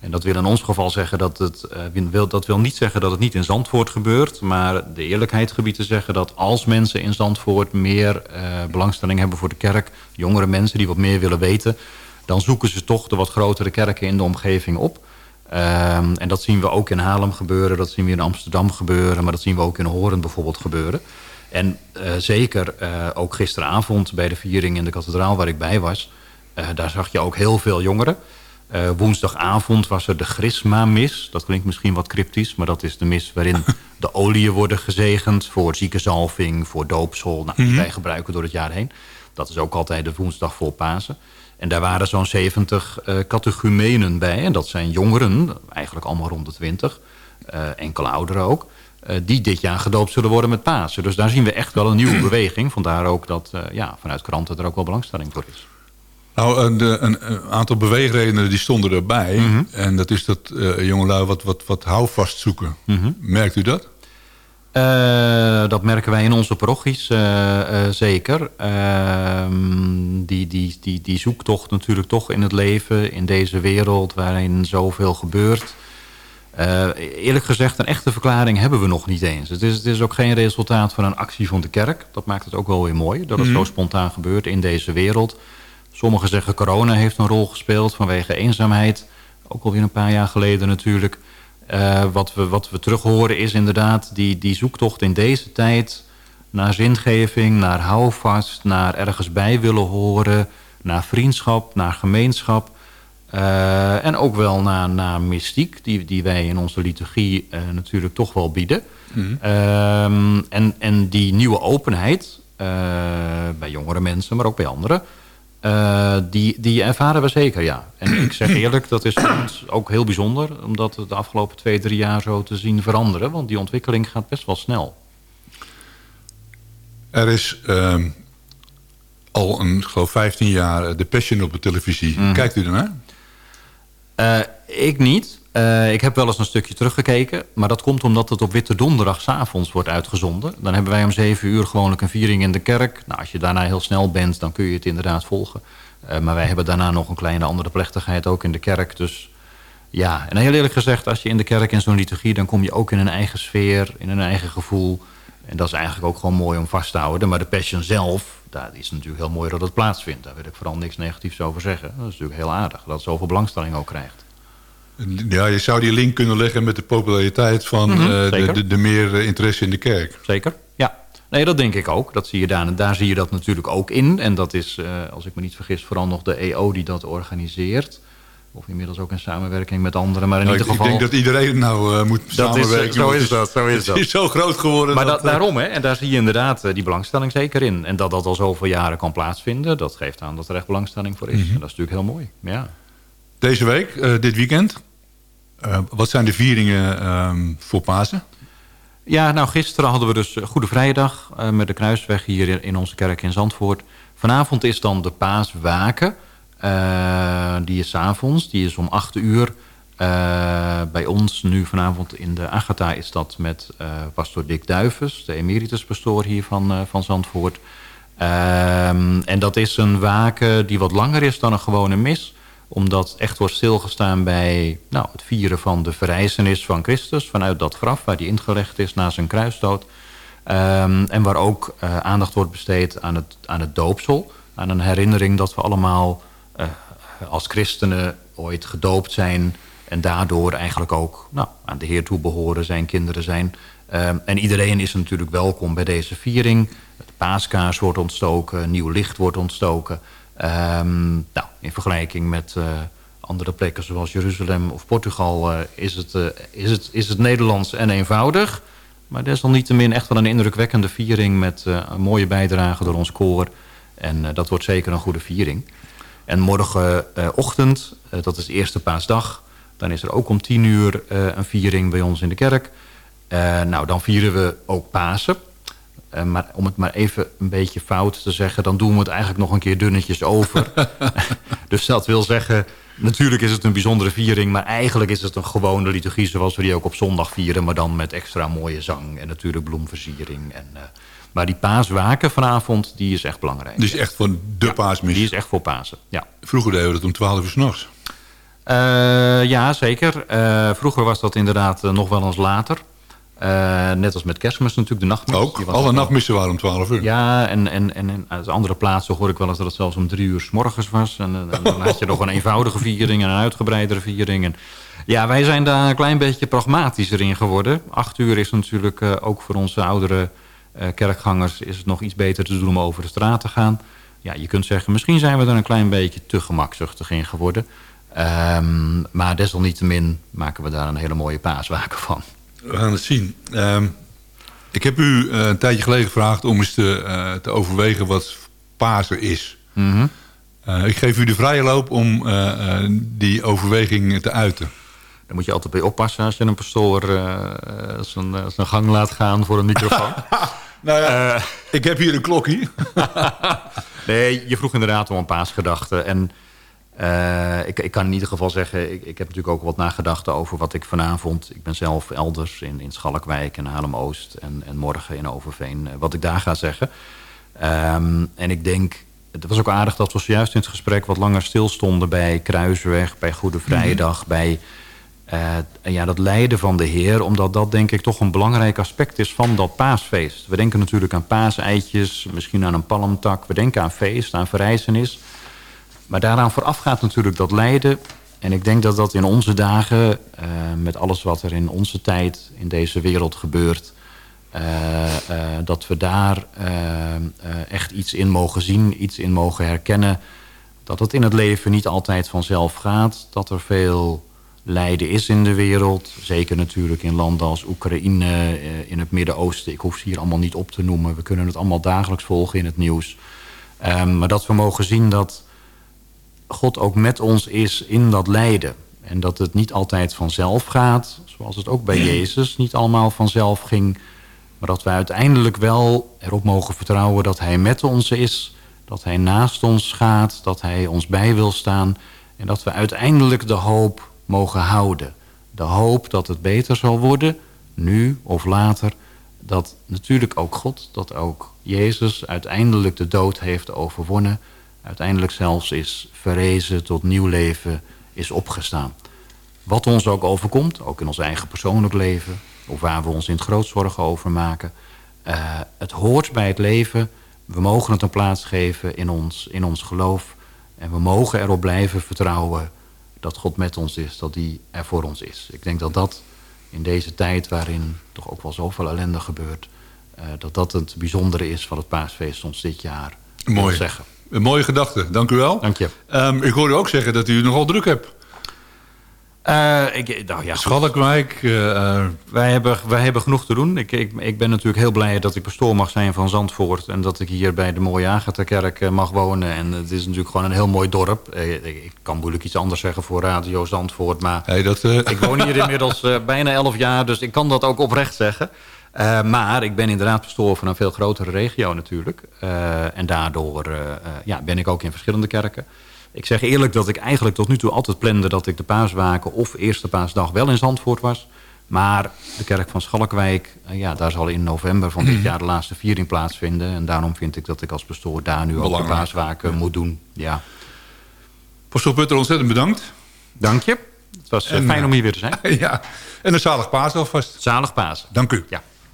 J: En dat wil in ons geval zeggen dat het... wil, dat wil niet zeggen dat het niet in Zandvoort gebeurt... maar de eerlijkheid gebied te zeggen dat als mensen in Zandvoort... meer belangstelling hebben voor de kerk... jongere mensen die wat meer willen weten... dan zoeken ze toch de wat grotere kerken in de omgeving op... Um, en dat zien we ook in Haarlem gebeuren, dat zien we in Amsterdam gebeuren... maar dat zien we ook in Horen bijvoorbeeld gebeuren. En uh, zeker uh, ook gisteravond bij de viering in de kathedraal waar ik bij was... Uh, daar zag je ook heel veel jongeren. woensdagavond was er de Grisma-mis. Dat klinkt misschien wat cryptisch, maar dat is de mis waarin de oliën worden gezegend... voor ziekenzalving, voor doopsel, nou, die mm -hmm. wij gebruiken door het jaar heen. Dat is ook altijd de woensdag voor Pasen. En daar waren zo'n 70 uh, catechumenen bij. En dat zijn jongeren, eigenlijk allemaal rond de 20. Uh, enkele ouderen ook. Uh, die dit jaar gedoopt zullen worden met Pasen. Dus daar zien we echt wel een nieuwe beweging. Vandaar ook dat ja, vanuit kranten er ook wel belangstelling voor is.
E: Nou, een, een, een aantal beweegredenen die stonden erbij. Mm -hmm. En dat is dat jongelui wat, wat, wat houvast zoeken. Mm -hmm. Merkt u dat?
J: Uh, dat merken wij in onze parochies uh, uh, zeker. Ehm, die, die, die, die zoektocht natuurlijk toch in het leven, in deze wereld waarin zoveel gebeurt. Eerlijk gezegd, een echte verklaring hebben we nog niet eens. Het is, het is ook geen resultaat van een actie van de kerk. Dat maakt het ook wel weer mooi, dat het
E: Mhm.
J: zo spontaan gebeurt in deze wereld. Sommigen zeggen corona heeft een rol gespeeld vanwege eenzaamheid. Ook alweer een paar jaar geleden natuurlijk. Uh, wat, we, wat we terug horen is inderdaad die, die zoektocht in deze tijd... naar zingeving, naar houvast, naar ergens bij willen horen... naar vriendschap, naar gemeenschap... Uh, en ook wel naar, naar mystiek, die, die wij in onze liturgie uh, natuurlijk toch wel bieden. Mm. Uh, en, en die nieuwe openheid, bij jongere mensen, maar ook bij anderen... die, die ervaren we zeker, ja. En ik zeg eerlijk, dat is voor ons ook heel bijzonder... om dat de afgelopen twee, drie jaar zo te zien veranderen. Want die ontwikkeling gaat best wel snel.
E: Er is ehm, al een, geloof 15 jaar de Passion op de televisie. Mm. Kijkt u ernaar?
J: Uh, ik niet. Uh, ik heb wel eens een stukje teruggekeken. Maar dat komt omdat het op Witte Donderdag 's avonds wordt uitgezonden. Dan hebben wij om 7 uur gewoonlijk een viering in de kerk. Nou, als je daarna heel snel bent, dan kun je het inderdaad volgen. Uh, maar wij hebben daarna nog een kleine andere plechtigheid ook in de kerk. Dus ja, en heel eerlijk gezegd, als je in de kerk in zo'n liturgie... dan kom je ook in een eigen sfeer, in een eigen gevoel. En dat is eigenlijk ook gewoon mooi om vast te houden. Maar de Passion zelf, daar is natuurlijk heel mooi dat het plaatsvindt. Daar wil ik vooral niks negatiefs over zeggen. Dat is natuurlijk heel aardig, dat het zoveel belangstelling ook krijgt.
E: Ja, je zou die link kunnen leggen met de populariteit van mm -hmm, uh, de, de, de, meer interesse in de kerk.
J: Zeker, ja. Nee, dat denk ik ook. Dat zie je daar, en daar zie je dat natuurlijk ook in. En dat is, uh, als ik me niet vergis, vooral nog de EO die dat organiseert. Of inmiddels ook in samenwerking met anderen. Maar in
E: nou,
J: ieder
E: ik,
J: geval...
E: Ik denk dat iedereen nou moet
J: dat
E: samenwerken.
J: Is, zo is dat, zo is
E: het
J: dat.
E: is zo groot geworden.
J: Maar
E: dat,
J: dat, daarom, hè. En daar zie je inderdaad die belangstelling zeker in. En dat dat al zoveel jaren kan plaatsvinden... dat geeft aan dat er echt belangstelling voor is. Mm -hmm. En dat is natuurlijk heel mooi, ja.
E: Deze week, dit weekend... Uh, wat zijn de vieringen um, voor Pasen?
J: Ja, nou gisteren hadden we dus Goede Vrijdag uh, met de Kruisweg hier in, onze kerk in Zandvoort. Vanavond is dan de Paaswaken. Die is avonds, die is om 8 uur. bij ons nu vanavond in de Agatha is dat met pastor Dick Duivens, de emerituspastoor hier van, van Zandvoort. Ehm, en dat is een waken die wat langer is dan een gewone mis omdat echt wordt stilgestaan bij nou, het vieren van de verrijzenis van Christus... vanuit dat graf waar hij ingelegd is na zijn kruisdood. Um, en waar ook uh, aandacht wordt besteed aan het, aan het doopsel. Aan een herinnering dat we allemaal uh, als christenen ooit gedoopt zijn... en daardoor eigenlijk ook nou, aan de Heer toe behoren, zijn kinderen zijn. Um, en iedereen is natuurlijk welkom bij deze viering. Het paaskaars wordt ontstoken, nieuw licht wordt ontstoken... Um, nou, in vergelijking met uh, andere plekken zoals Jeruzalem of Portugal... Uh, is, het, uh, is, het, is het Nederlands en eenvoudig. Maar desalniettemin echt wel een indrukwekkende viering... met een mooie bijdrage door ons koor. En dat wordt zeker een goede viering. En morgenochtend, dat is de eerste paasdag... dan is er ook om tien uur een viering bij ons in de kerk. nou, dan vieren we ook Pasen... Uh, maar om het maar even een beetje fout te zeggen... dan doen we het eigenlijk nog een keer dunnetjes over. dus dat wil zeggen... natuurlijk is het een bijzondere viering... maar eigenlijk is het een gewone liturgie... zoals we die ook op zondag vieren... maar dan met extra mooie zang en natuurlijk bloemversiering. En, uh, maar die paaswaken vanavond, die is echt belangrijk.
E: Die is echt voor de
J: ja,
E: paasmis?
J: Die is echt voor Pasen, ja.
E: Vroeger deden we dat om 12 uur s'nachts.
J: Uh, ja, zeker. vroeger was dat inderdaad nog wel eens later... Uh, net als met kerstmis natuurlijk, de nachtmis.
E: Ook, alle nachtmissen waren om 12 uur.
J: Ja, en, en, en, uit andere plaatsen hoor ik wel eens dat het zelfs om drie uur s morgens was. En, en dan had je nog een eenvoudige viering en een uitgebreidere viering. En, ja, wij zijn daar een klein beetje pragmatischer in geworden. Acht uur is natuurlijk uh, ook voor onze oudere uh, kerkgangers... is het nog iets beter te doen om over de straat te gaan. Ja, je kunt zeggen, misschien zijn we er een klein beetje te gemakzuchtig in geworden. Um, maar desalniettemin maken we daar een hele mooie paaswaken van.
E: We gaan het zien. Um, ik heb u uh, een tijdje geleden gevraagd om eens te, uh, te overwegen wat Pasen is.
J: Mm -hmm.
E: uh, ik geef u de vrije loop om die overweging te uiten.
J: Daar moet je altijd bij oppassen als je een pastoor zijn, zijn gang laat gaan voor een microfoon.
E: nou ja, ik heb hier een klokje.
J: nee, je vroeg inderdaad om een paasgedachte. En uh, ik, ik, kan in ieder geval zeggen, ik, ik, heb natuurlijk ook wat nagedacht over wat ik vanavond... ik ben zelf elders in, in Schalkwijk en Haarlem-Oost en, en, morgen in Overveen... Uh, wat ik daar ga zeggen. Um, en ik denk, het was ook aardig dat we zojuist in het gesprek... wat langer stilstonden bij Kruisweg, bij Goede Vrijdag... Mm -hmm. bij Uh, ja, dat lijden van de Heer, omdat dat denk ik toch een belangrijk aspect is van dat paasfeest. We denken natuurlijk aan paaseitjes, misschien aan een palmtak. We denken aan feest, aan verrijzenis. Maar daaraan vooraf gaat natuurlijk dat lijden. En ik denk dat dat in onze dagen, uh, met alles wat er in onze tijd in deze wereld gebeurt... Uh, dat we daar echt iets in mogen zien, iets in mogen herkennen. Dat het in het leven niet altijd vanzelf gaat. Dat er veel lijden is in de wereld. Zeker natuurlijk in landen als Oekraïne, eh, in het Midden-Oosten. Ik hoef ze hier allemaal niet op te noemen. We kunnen het allemaal dagelijks volgen in het nieuws. Um, maar dat we mogen zien dat God ook met ons is in dat lijden. En dat het niet altijd vanzelf gaat. Zoals het ook bij Jezus niet allemaal vanzelf ging. Maar dat we uiteindelijk wel erop mogen vertrouwen dat hij met ons is. Dat hij naast ons gaat. Dat hij ons bij wil staan. En dat we uiteindelijk de hoop mogen houden. De hoop dat het beter zal worden, nu of later. Dat natuurlijk ook God, dat ook Jezus uiteindelijk de dood heeft overwonnen. Uiteindelijk zelfs is verrezen tot nieuw leven, is opgestaan. Wat ons ook overkomt, ook in ons eigen persoonlijk leven... of waar we ons in het groot zorgen over maken... Uh, het hoort bij het leven. We mogen het een plaats geven in ons, in ons geloof. En we mogen erop blijven vertrouwen dat God met ons is, dat die er voor ons is. Ik denk dat dat in deze tijd waarin toch ook wel zoveel ellende gebeurt... Uh, dat dat het bijzondere is van het paasfeest ons dit jaar.
E: Mooi.
J: Zeggen.
E: Een mooie gedachte, dank u wel.
J: Dank je.
E: Um, ik hoorde ook zeggen dat u nogal druk hebt.
J: Uh, ik, nou ja,
E: Schalkwijk. Uh,
J: wij, hebben, wij hebben genoeg te doen. Ik, ik, ik ben natuurlijk heel blij dat ik pastoor mag zijn van Zandvoort. En dat ik hier bij de mooie Agatha-kerk mag wonen. En het is natuurlijk gewoon een heel mooi dorp. Ik, ik kan moeilijk iets anders zeggen voor Radio Zandvoort. Maar
E: hey, dat,
J: ik woon hier inmiddels bijna elf jaar. Dus ik kan dat ook oprecht zeggen. Uh, maar ik ben inderdaad pastoor van een veel grotere regio natuurlijk. Uh, en daardoor uh, ja, ben ik ook in verschillende kerken. Ik zeg eerlijk dat ik eigenlijk tot nu toe altijd plande... dat ik de paaswaken of eerste paasdag wel in Zandvoort was. Maar de kerk van Schalkwijk, ja, daar zal in november van dit jaar... de laatste viering plaatsvinden. En daarom vind ik dat ik als pastoor daar nu ook de paaswaken moet doen. Ja.
E: Pastoor Putter, ontzettend bedankt.
J: Dank je. Het was en, fijn om hier weer te zijn.
E: ja, en een zalig paas alvast.
J: Zalig paas.
E: Dank u.
J: Ja.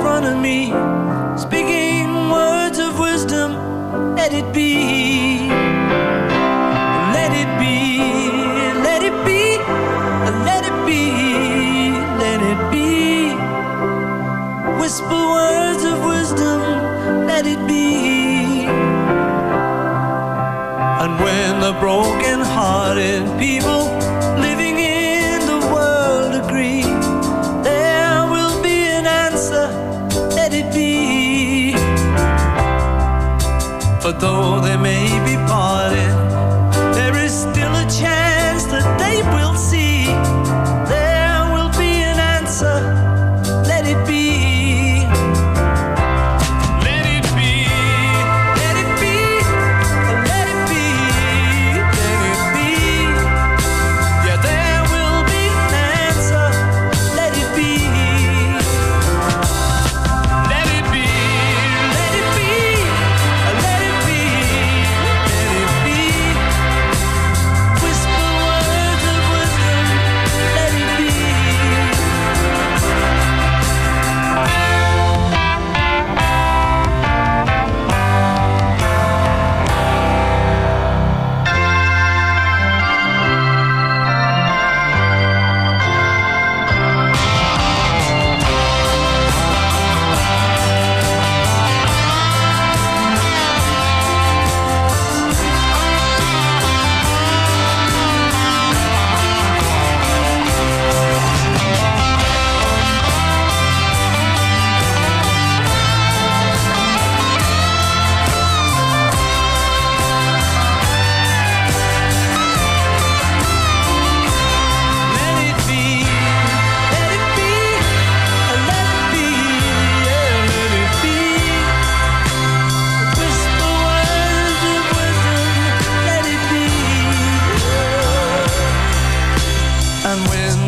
G: front of me, speaking words of wisdom, let it be. Let it be, let it be, let it be. Whisper words of wisdom, let it be. And when the broken hearted people though they may be parted,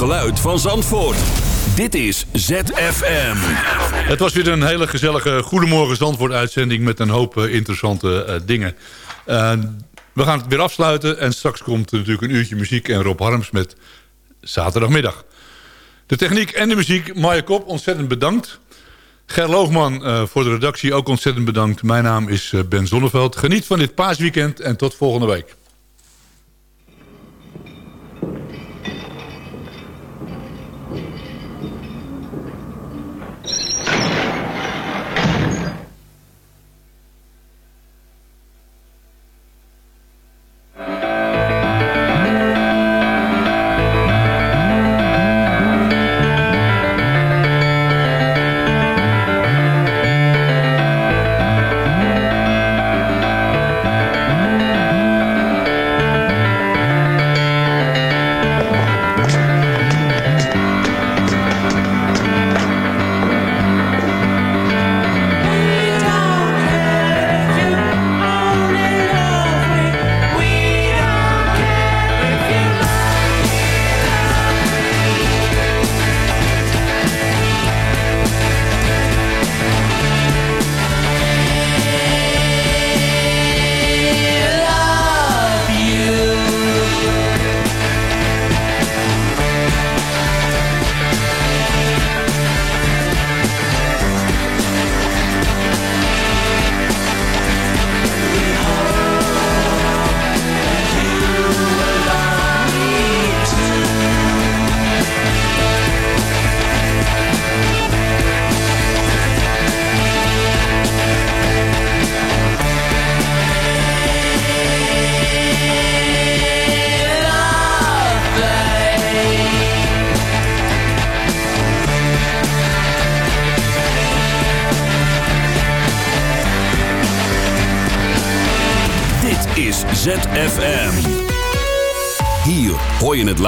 B: geluid van Zandvoort. Dit is ZFM.
E: Het was weer een hele gezellige Goedemorgen Zandvoort uitzending... met een hoop eh, interessante eh, dingen. Eh, we gaan het weer afsluiten. En straks komt natuurlijk een uurtje muziek... en Rob Harms met zaterdagmiddag. De techniek en de muziek, Maya Kop, ontzettend bedankt. Ger Loogman voor de redactie ook ontzettend bedankt. Mijn naam is Ben Zonneveld. Geniet van dit paasweekend en tot volgende week.